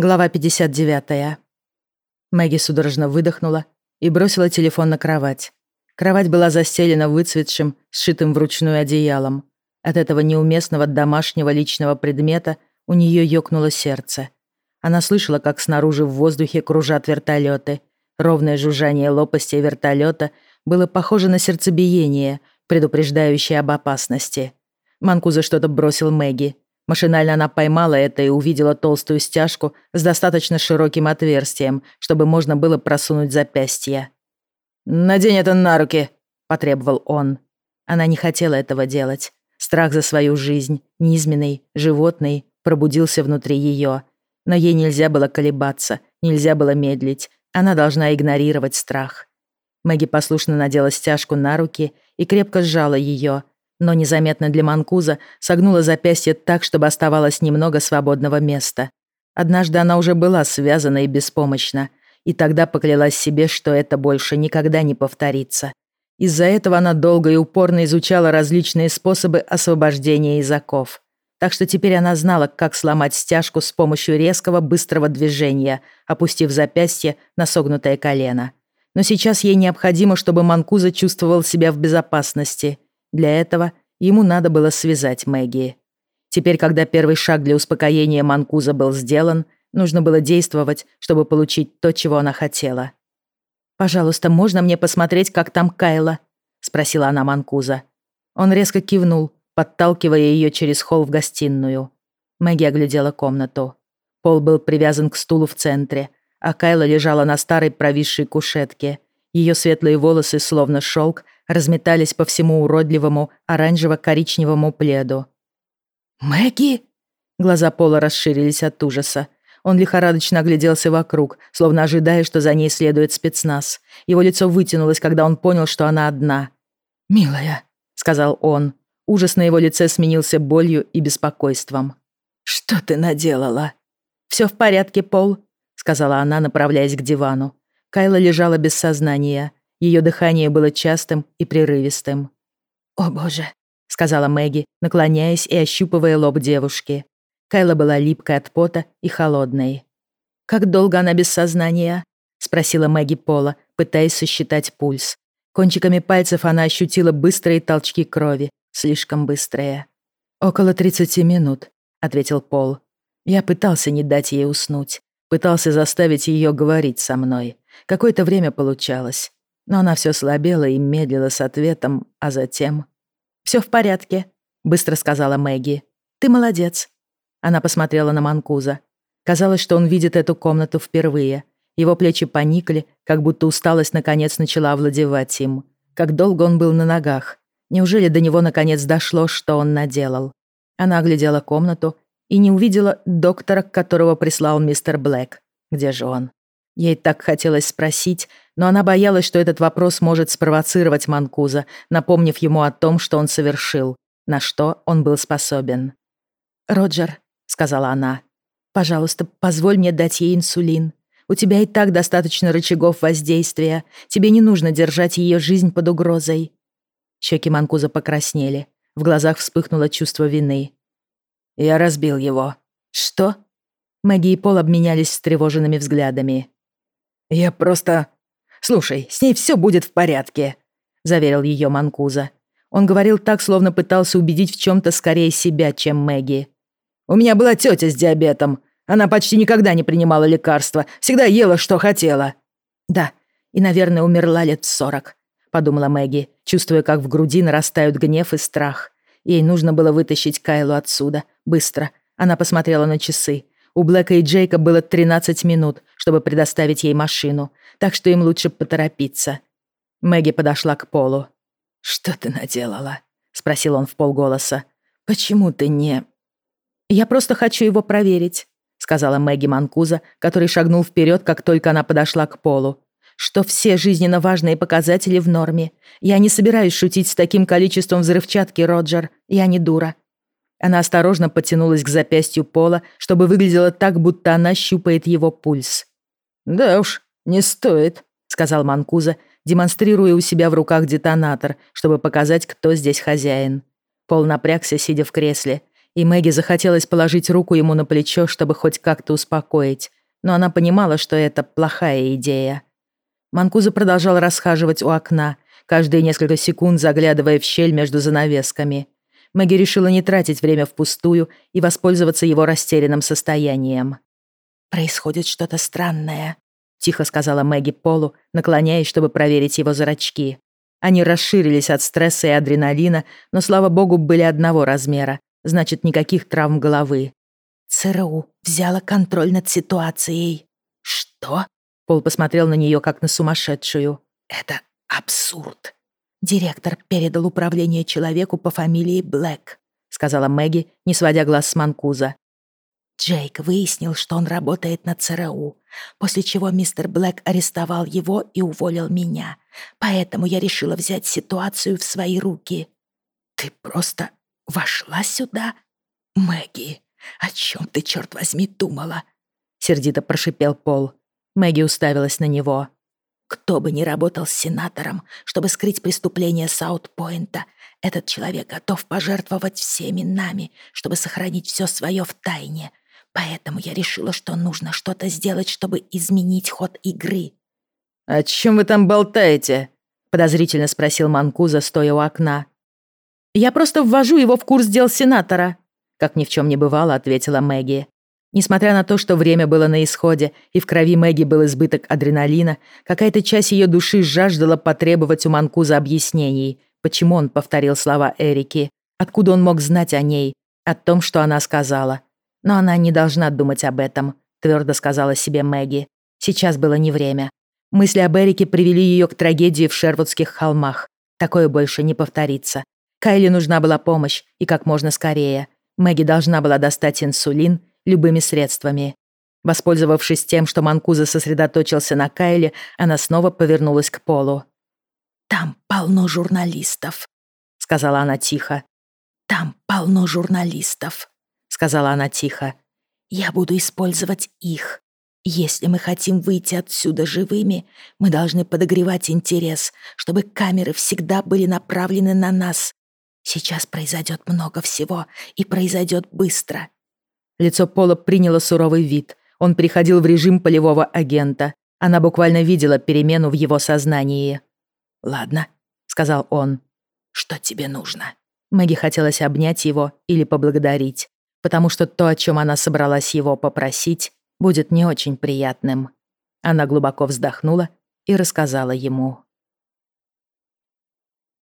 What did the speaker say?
Глава 59. Мэгги судорожно выдохнула и бросила телефон на кровать. Кровать была застелена выцветшим, сшитым вручную одеялом. От этого неуместного домашнего личного предмета у нее ёкнуло сердце. Она слышала, как снаружи в воздухе кружат вертолеты. Ровное жужжание лопастей вертолета было похоже на сердцебиение, предупреждающее об опасности. Манкуза что-то бросил Мэгги, Машинально она поймала это и увидела толстую стяжку с достаточно широким отверстием, чтобы можно было просунуть запястье. «Надень это на руки», — потребовал он. Она не хотела этого делать. Страх за свою жизнь, низменный, животный, пробудился внутри ее. Но ей нельзя было колебаться, нельзя было медлить. Она должна игнорировать страх. Мэгги послушно надела стяжку на руки и крепко сжала ее, но незаметно для Манкуза согнула запястье так, чтобы оставалось немного свободного места. Однажды она уже была связана и беспомощна, и тогда поклялась себе, что это больше никогда не повторится. Из-за этого она долго и упорно изучала различные способы освобождения из оков. Так что теперь она знала, как сломать стяжку с помощью резкого быстрого движения, опустив запястье на согнутое колено. Но сейчас ей необходимо, чтобы Манкуза чувствовал себя в безопасности – для этого ему надо было связать Мэгги. Теперь, когда первый шаг для успокоения Манкуза был сделан, нужно было действовать, чтобы получить то, чего она хотела. «Пожалуйста, можно мне посмотреть, как там Кайла?» — спросила она Манкуза. Он резко кивнул, подталкивая ее через холл в гостиную. Мэгги оглядела комнату. Пол был привязан к стулу в центре, а Кайла лежала на старой провисшей кушетке. Ее светлые волосы, словно шелк, разметались по всему уродливому оранжево-коричневому пледу. «Мэгги!» Глаза Пола расширились от ужаса. Он лихорадочно огляделся вокруг, словно ожидая, что за ней следует спецназ. Его лицо вытянулось, когда он понял, что она одна. «Милая», — сказал он. Ужас на его лице сменился болью и беспокойством. «Что ты наделала?» «Все в порядке, Пол», — сказала она, направляясь к дивану. Кайла лежала без сознания. Ее дыхание было частым и прерывистым. «О боже», — сказала Мэгги, наклоняясь и ощупывая лоб девушки. Кайла была липкой от пота и холодной. «Как долго она без сознания?» — спросила Мэгги Пола, пытаясь сосчитать пульс. Кончиками пальцев она ощутила быстрые толчки крови, слишком быстрые. «Около 30 минут», — ответил Пол. «Я пытался не дать ей уснуть, пытался заставить ее говорить со мной. Какое-то время получалось. Но она все слабела и медлила с ответом, а затем... Все в порядке», — быстро сказала Мэгги. «Ты молодец». Она посмотрела на Манкуза. Казалось, что он видит эту комнату впервые. Его плечи поникли, как будто усталость наконец начала овладевать им. Как долго он был на ногах. Неужели до него наконец дошло, что он наделал? Она оглядела комнату и не увидела доктора, которого прислал мистер Блэк. Где же он? Ей так хотелось спросить, но она боялась, что этот вопрос может спровоцировать Манкуза, напомнив ему о том, что он совершил, на что он был способен. «Роджер», — сказала она, — «пожалуйста, позволь мне дать ей инсулин. У тебя и так достаточно рычагов воздействия. Тебе не нужно держать ее жизнь под угрозой». Щеки Манкуза покраснели. В глазах вспыхнуло чувство вины. «Я разбил его». «Что?» Мэгги и Пол обменялись встревоженными взглядами. «Я просто... Слушай, с ней все будет в порядке», — заверил ее Манкуза. Он говорил так, словно пытался убедить в чем-то скорее себя, чем Мэгги. «У меня была тетя с диабетом. Она почти никогда не принимала лекарства, всегда ела, что хотела». «Да, и, наверное, умерла лет сорок», — подумала Мэгги, чувствуя, как в груди нарастают гнев и страх. Ей нужно было вытащить Кайлу отсюда. Быстро. Она посмотрела на часы. У Блэка и Джейка было 13 минут, чтобы предоставить ей машину, так что им лучше поторопиться. Мэгги подошла к Полу. «Что ты наделала?» — спросил он в полголоса. «Почему ты не...» «Я просто хочу его проверить», — сказала Мэгги Манкуза, который шагнул вперед, как только она подошла к Полу. «Что все жизненно важные показатели в норме. Я не собираюсь шутить с таким количеством взрывчатки, Роджер. Я не дура. Она осторожно потянулась к запястью Пола, чтобы выглядело так, будто она щупает его пульс. «Да уж, не стоит», — сказал Манкуза, демонстрируя у себя в руках детонатор, чтобы показать, кто здесь хозяин. Пол напрягся, сидя в кресле. И Мэгги захотелось положить руку ему на плечо, чтобы хоть как-то успокоить, но она понимала, что это плохая идея. Манкуза продолжал расхаживать у окна, каждые несколько секунд заглядывая в щель между занавесками. Мэгги решила не тратить время впустую и воспользоваться его растерянным состоянием. «Происходит что-то странное», — тихо сказала Мэгги Полу, наклоняясь, чтобы проверить его зрачки. Они расширились от стресса и адреналина, но, слава богу, были одного размера, значит, никаких травм головы. «ЦРУ взяла контроль над ситуацией». «Что?» Пол посмотрел на нее как на сумасшедшую. «Это абсурд». «Директор передал управление человеку по фамилии Блэк», сказала Мэгги, не сводя глаз с Манкуза. Джейк выяснил, что он работает на ЦРУ, после чего мистер Блэк арестовал его и уволил меня. Поэтому я решила взять ситуацию в свои руки. «Ты просто вошла сюда? Мэгги, о чем ты, черт возьми, думала?» Сердито прошипел Пол. Мэгги уставилась на него. «Кто бы ни работал с сенатором, чтобы скрыть преступление Саутпойнта, этот человек готов пожертвовать всеми нами, чтобы сохранить все свое в тайне. Поэтому я решила, что нужно что-то сделать, чтобы изменить ход игры». «О чем вы там болтаете?» — подозрительно спросил Манкуза, стоя у окна. «Я просто ввожу его в курс дел сенатора», — как ни в чем не бывало, ответила Мэгги. Несмотря на то, что время было на исходе, и в крови Мэгги был избыток адреналина, какая-то часть ее души жаждала потребовать у Манкуза объяснений, почему он повторил слова Эрики, откуда он мог знать о ней, о том, что она сказала. Но она не должна думать об этом, твердо сказала себе Мэгги. Сейчас было не время. Мысли об Эрике привели ее к трагедии в Шервудских холмах. Такое больше не повторится. Кайли нужна была помощь, и как можно скорее. Мэгги должна была достать инсулин любыми средствами. Воспользовавшись тем, что Манкуза сосредоточился на Кайле, она снова повернулась к Полу. «Там полно журналистов», — сказала она тихо. «Там полно журналистов», — сказала она тихо. «Я буду использовать их. Если мы хотим выйти отсюда живыми, мы должны подогревать интерес, чтобы камеры всегда были направлены на нас. Сейчас произойдет много всего, и произойдет быстро. Лицо Пола приняло суровый вид. Он переходил в режим полевого агента. Она буквально видела перемену в его сознании. «Ладно», — сказал он. «Что тебе нужно?» Мэгги хотелось обнять его или поблагодарить, потому что то, о чем она собралась его попросить, будет не очень приятным. Она глубоко вздохнула и рассказала ему.